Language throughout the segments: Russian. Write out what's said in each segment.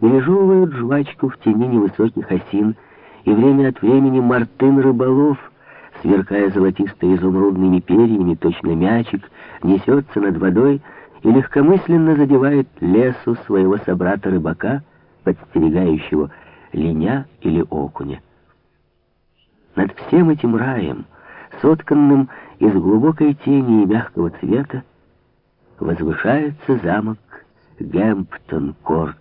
пережевывают жвачку в тени невысоких осин, и время от времени мартын-рыболов, сверкая золотисто-изумрудными перьями, точно мячик, несется над водой и легкомысленно задевает лесу своего собрата-рыбака, подстерегающего линя или окуня. Над всем этим раем, сотканным из глубокой тени и мягкого цвета, возвышается замок Гэмптон-Корт,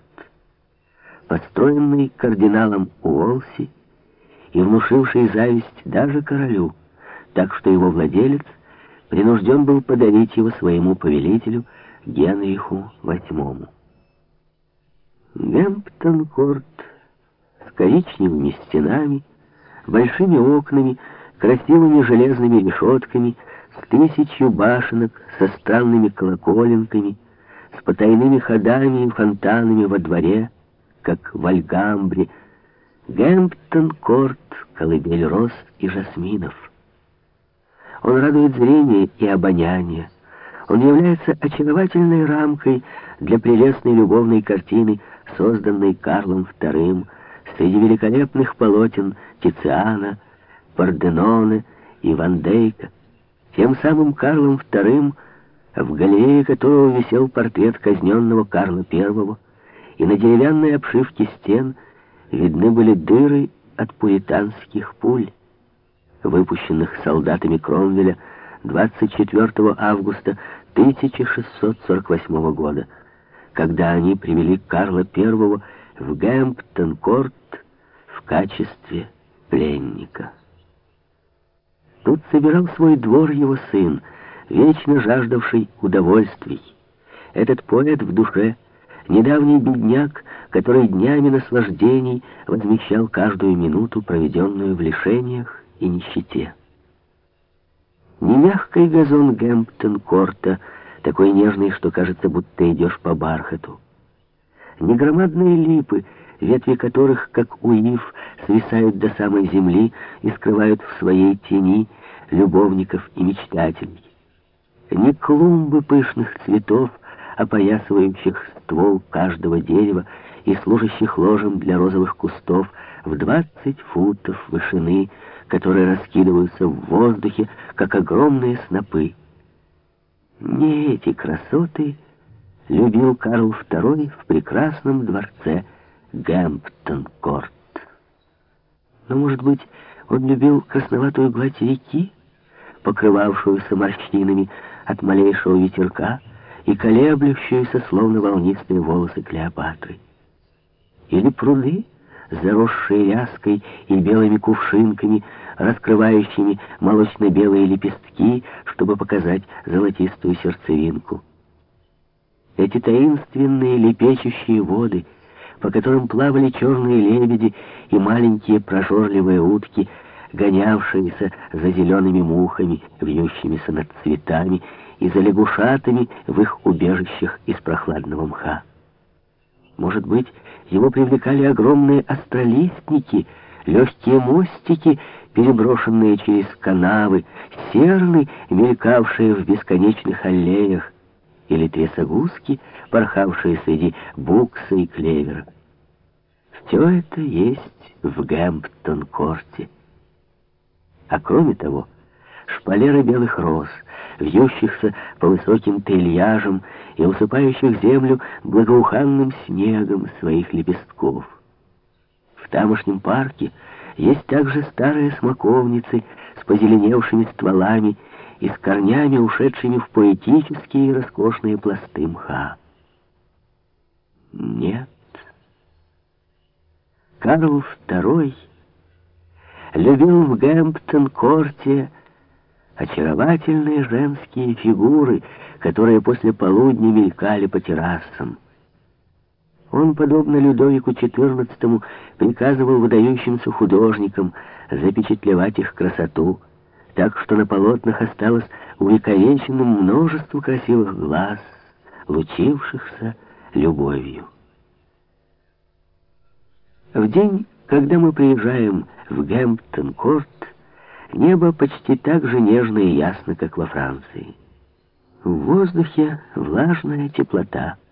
построенный кардиналом Уолси и внушивший зависть даже королю, так что его владелец принужден был подарить его своему повелителю Генриху VIII. Гэмптон-Корт с коричневыми стенами, большими окнами, красивыми железными решетками, с тысячью башенок, со странными колоколенками, с потайными ходами и фонтанами во дворе, как в Альгамбре, Гэмптон-Корт, колыбель роз и жасминов. Он радует зрение и обоняние. Он является очаровательной рамкой для прелестной любовной картины, созданной Карлом II среди великолепных полотен Тициана, Парденоне и Ван Дейка, тем самым Карлом II, в галерее которого висел портрет казненного Карла I, и на деревянной обшивке стен видны были дыры от пуританских пуль, выпущенных солдатами Кромвеля 24 августа 1648 года, когда они привели Карла I в Гэмптон-Корт в качестве пленника. Тут собирал свой двор его сын, вечно жаждавший удовольствий. Этот поэт в душе, недавний бедняк, который днями наслаждений возмещал каждую минуту, проведенную в лишениях и нищете. Не мягкий газон Гэмптон-Корта, такой нежный, что кажется, будто идешь по бархату. Не громадные липы, ветви которых, как у ив, свисают до самой земли и скрывают в своей тени любовников и мечтателей. Не клумбы пышных цветов, опоясывающих ствол каждого дерева и служащих ложем для розовых кустов в двадцать футов вышины, которые раскидываются в воздухе, как огромные снопы. Не эти красоты любил Карл II в прекрасном дворце Гэмптон-Корт. Но, может быть, он любил красноватую гладь реки, покрывавшуюся морщинами от малейшего ветерка и колеблющуюся, словно волнистые волосы Клеопатры. Или пруды, заросшие ряской и белыми кувшинками, раскрывающими молочно-белые лепестки, чтобы показать золотистую сердцевинку. Эти таинственные лепечущие воды, по которым плавали черные лебеди и маленькие прожорливые утки, гонявшиеся за зелеными мухами, вьющимися над цветами, и за лягушатами в их убежищах из прохладного мха. Может быть, его привлекали огромные астролистники, легкие мостики, переброшенные через канавы, серны, мелькавшие в бесконечных аллеях, или трясогузки, порхавшие среди букса и клевера. Все это есть в Гэмптон-корте. А кроме того, шпалеры белых роз, вьющихся по высоким тельяжам и усыпающих землю благоуханным снегом своих лепестков. В тамошнем парке есть также старые смоковницы с позеленевшими стволами и с корнями, ушедшими в поэтические и роскошные пласты мха. Нет. Карл II любил в Гэмптон-корте очаровательные женские фигуры, которые после полудня мелькали по террасам. Он, подобно Людовику XIV, приказывал выдающимся художникам запечатлевать их красоту, так что на полотнах осталось увековеченным множество красивых глаз, лучившихся любовью. В день, когда мы приезжаем в Гэмптон-Корт, небо почти так же нежно и ясно, как во Франции. В воздухе влажная теплота —